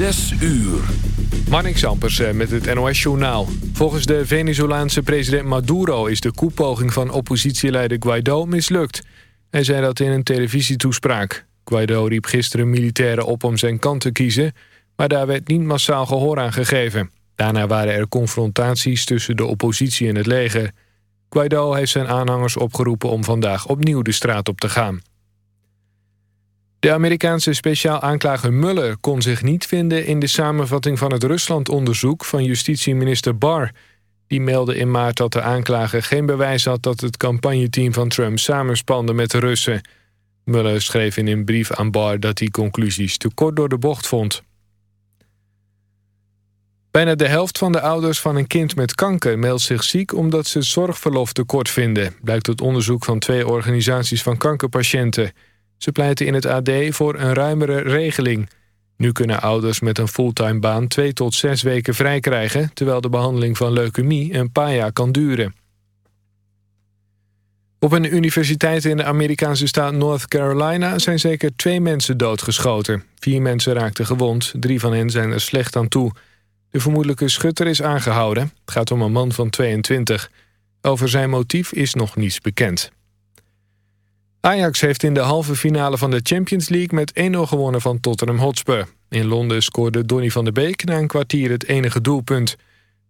Zes uur. Marnik Sampers eh, met het NOS-journaal. Volgens de Venezolaanse president Maduro is de koepoging van oppositieleider Guaido mislukt. Hij zei dat in een televisietoespraak. Guaido riep gisteren militairen op om zijn kant te kiezen... maar daar werd niet massaal gehoor aan gegeven. Daarna waren er confrontaties tussen de oppositie en het leger. Guaido heeft zijn aanhangers opgeroepen om vandaag opnieuw de straat op te gaan. De Amerikaanse speciaal aanklager Mueller kon zich niet vinden... in de samenvatting van het Rusland-onderzoek van justitieminister Barr. Die meldde in maart dat de aanklager geen bewijs had... dat het campagneteam van Trump samenspande met de Russen. Mueller schreef in een brief aan Barr dat hij conclusies te kort door de bocht vond. Bijna de helft van de ouders van een kind met kanker meldt zich ziek... omdat ze zorgverlof tekort vinden... blijkt uit onderzoek van twee organisaties van kankerpatiënten... Ze pleiten in het AD voor een ruimere regeling. Nu kunnen ouders met een fulltime baan twee tot zes weken vrij krijgen... terwijl de behandeling van leukemie een paar jaar kan duren. Op een universiteit in de Amerikaanse staat North Carolina... zijn zeker twee mensen doodgeschoten. Vier mensen raakten gewond, drie van hen zijn er slecht aan toe. De vermoedelijke schutter is aangehouden. Het gaat om een man van 22. Over zijn motief is nog niets bekend. Ajax heeft in de halve finale van de Champions League met 1-0 gewonnen van Tottenham Hotspur. In Londen scoorde Donny van der Beek na een kwartier het enige doelpunt.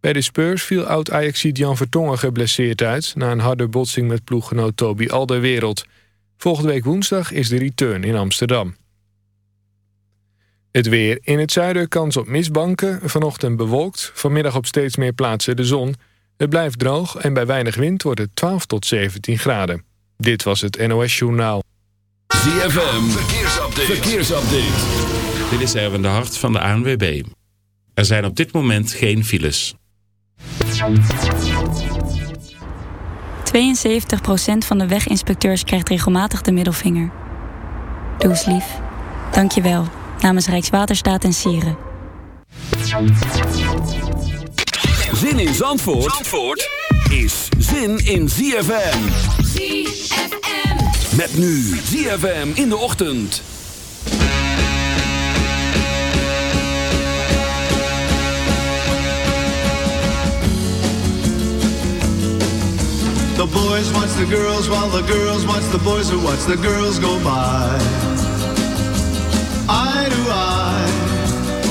Bij de Spurs viel oud-Ajaxiet Jan Vertongen geblesseerd uit... na een harde botsing met ploeggenoot Toby Alderwereld. Volgende week woensdag is de return in Amsterdam. Het weer. In het zuiden kans op mistbanken. Vanochtend bewolkt. Vanmiddag op steeds meer plaatsen de zon. Het blijft droog en bij weinig wind wordt het 12 tot 17 graden. Dit was het NOS Journaal. ZFM, verkeersupdate. verkeersupdate. Dit is Erwin de Hart van de ANWB. Er zijn op dit moment geen files. 72% van de weginspecteurs krijgt regelmatig de middelvinger. Doe eens lief. Dank je wel. Namens Rijkswaterstaat en Sieren. Zin in Zandvoort? Zandvoort? Is zin in ZFM. ZFM. Met nu ZFM in de ochtend. The boys watch the girls while the girls watch the boys who watch the girls go by. Eye to eye,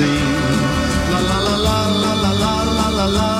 sing. La la la la la la la la la.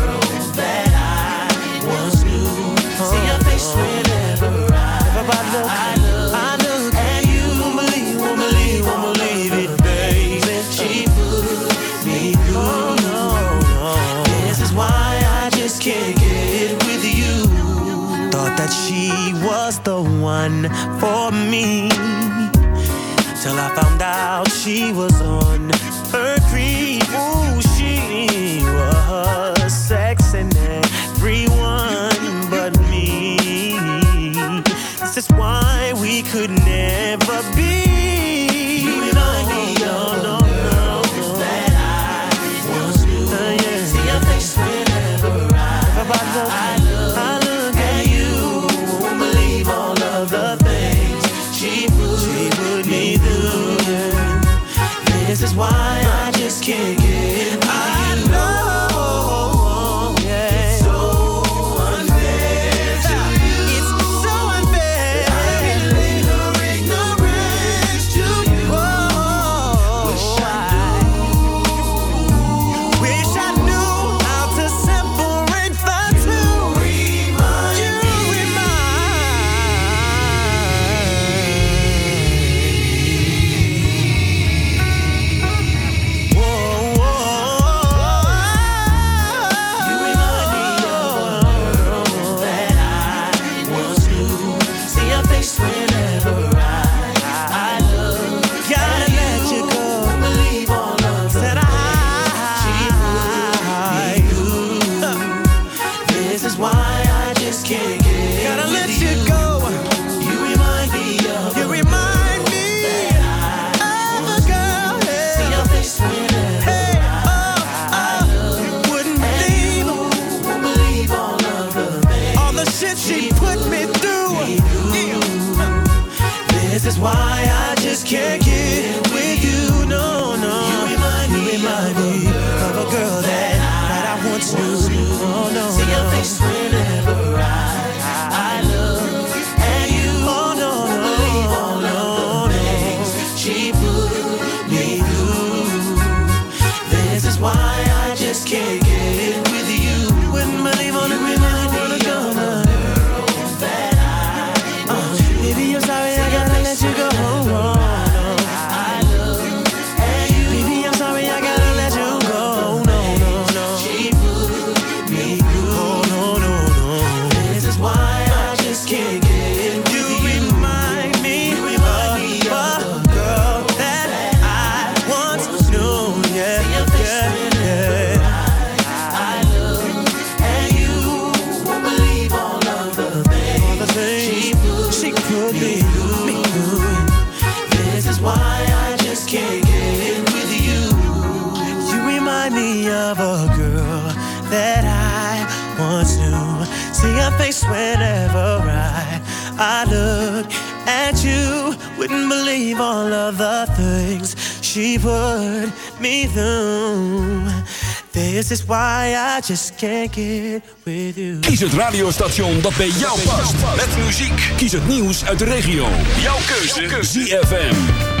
I, I look, and you believe, believe, believe it, baby. She put me through. This is why I just can't get with you. Thought that she was the one for me. Till I found out she was on her creep. Ooh. This is why we could never be. You and I. I I look at you. Won't believe all of the things she put me through. This is why I just can't. believe all of the things she put me through. This is why I just can't get with you. Kies het radiostation dat bij jou past. Met muziek. Kies het nieuws uit de regio. Jouw keuze. Jouw keuze. ZFM.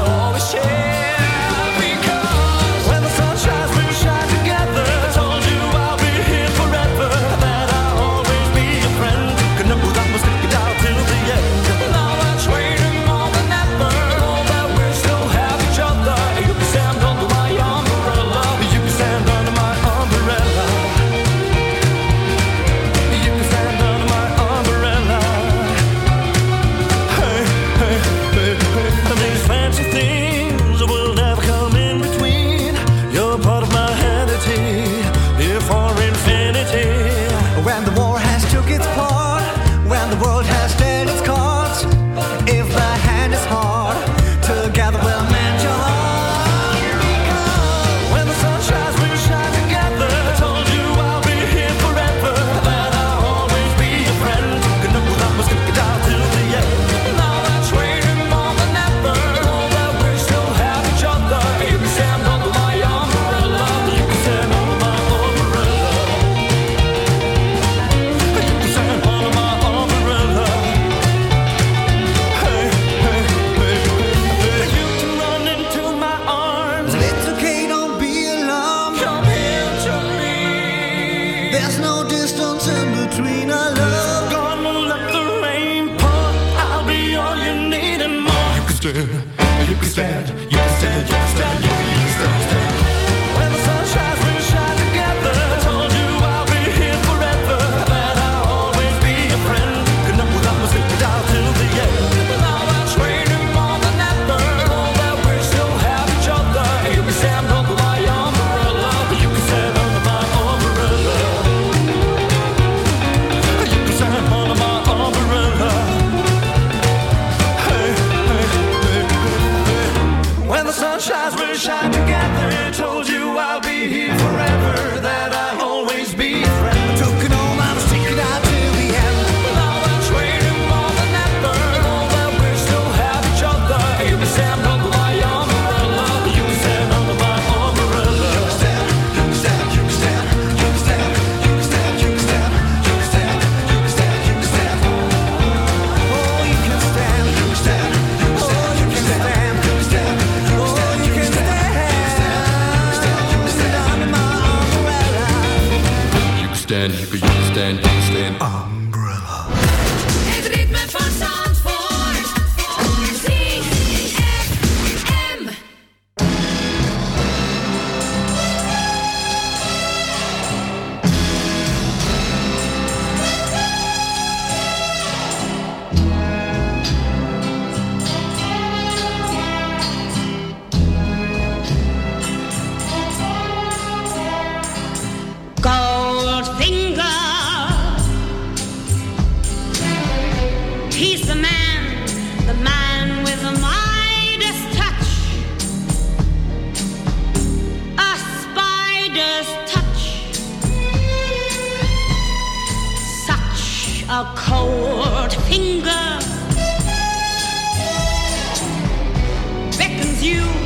a cold finger beckons you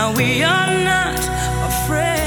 Now we are not afraid,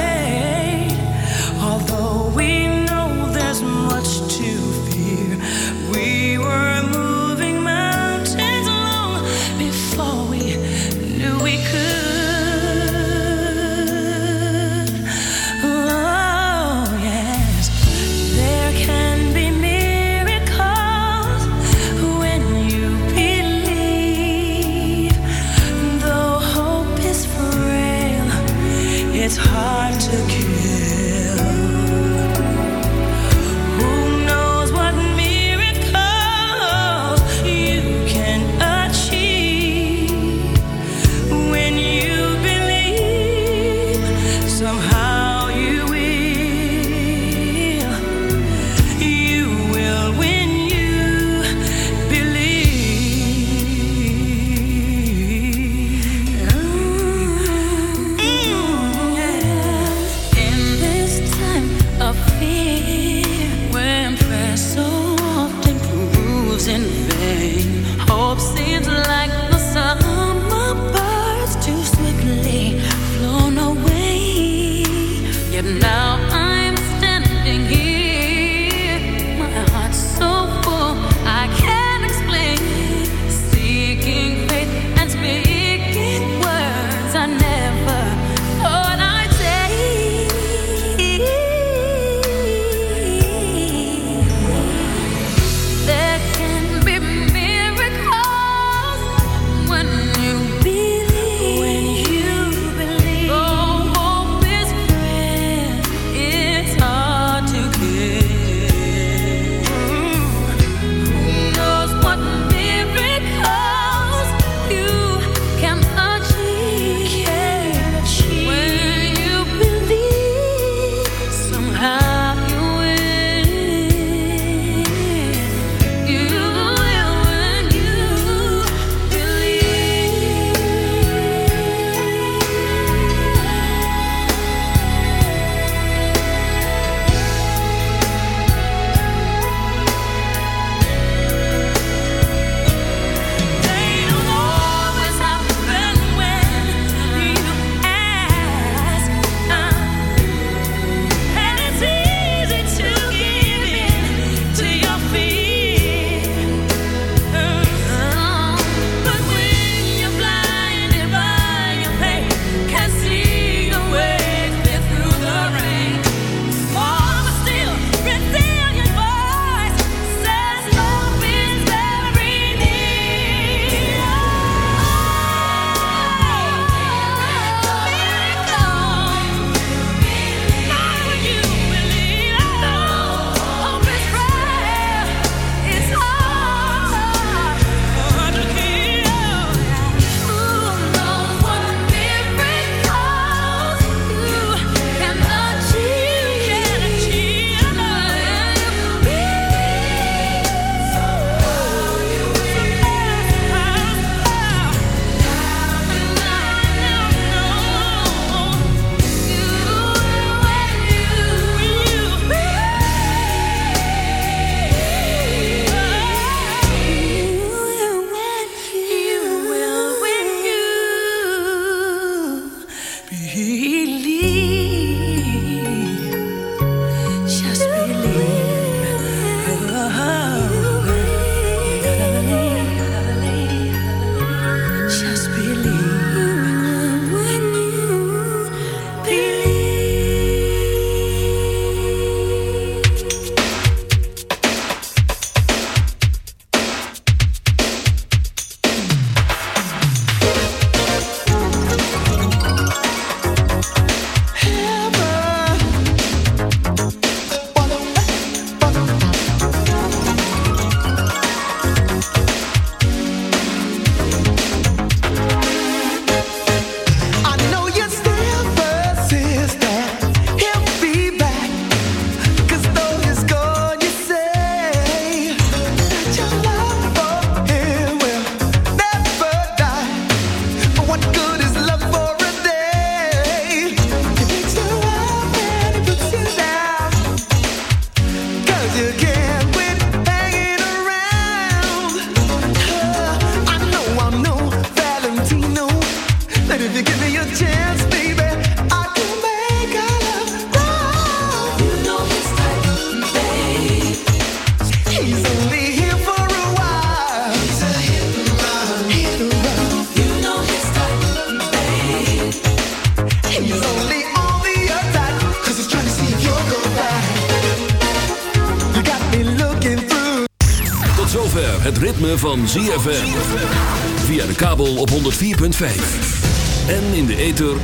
Y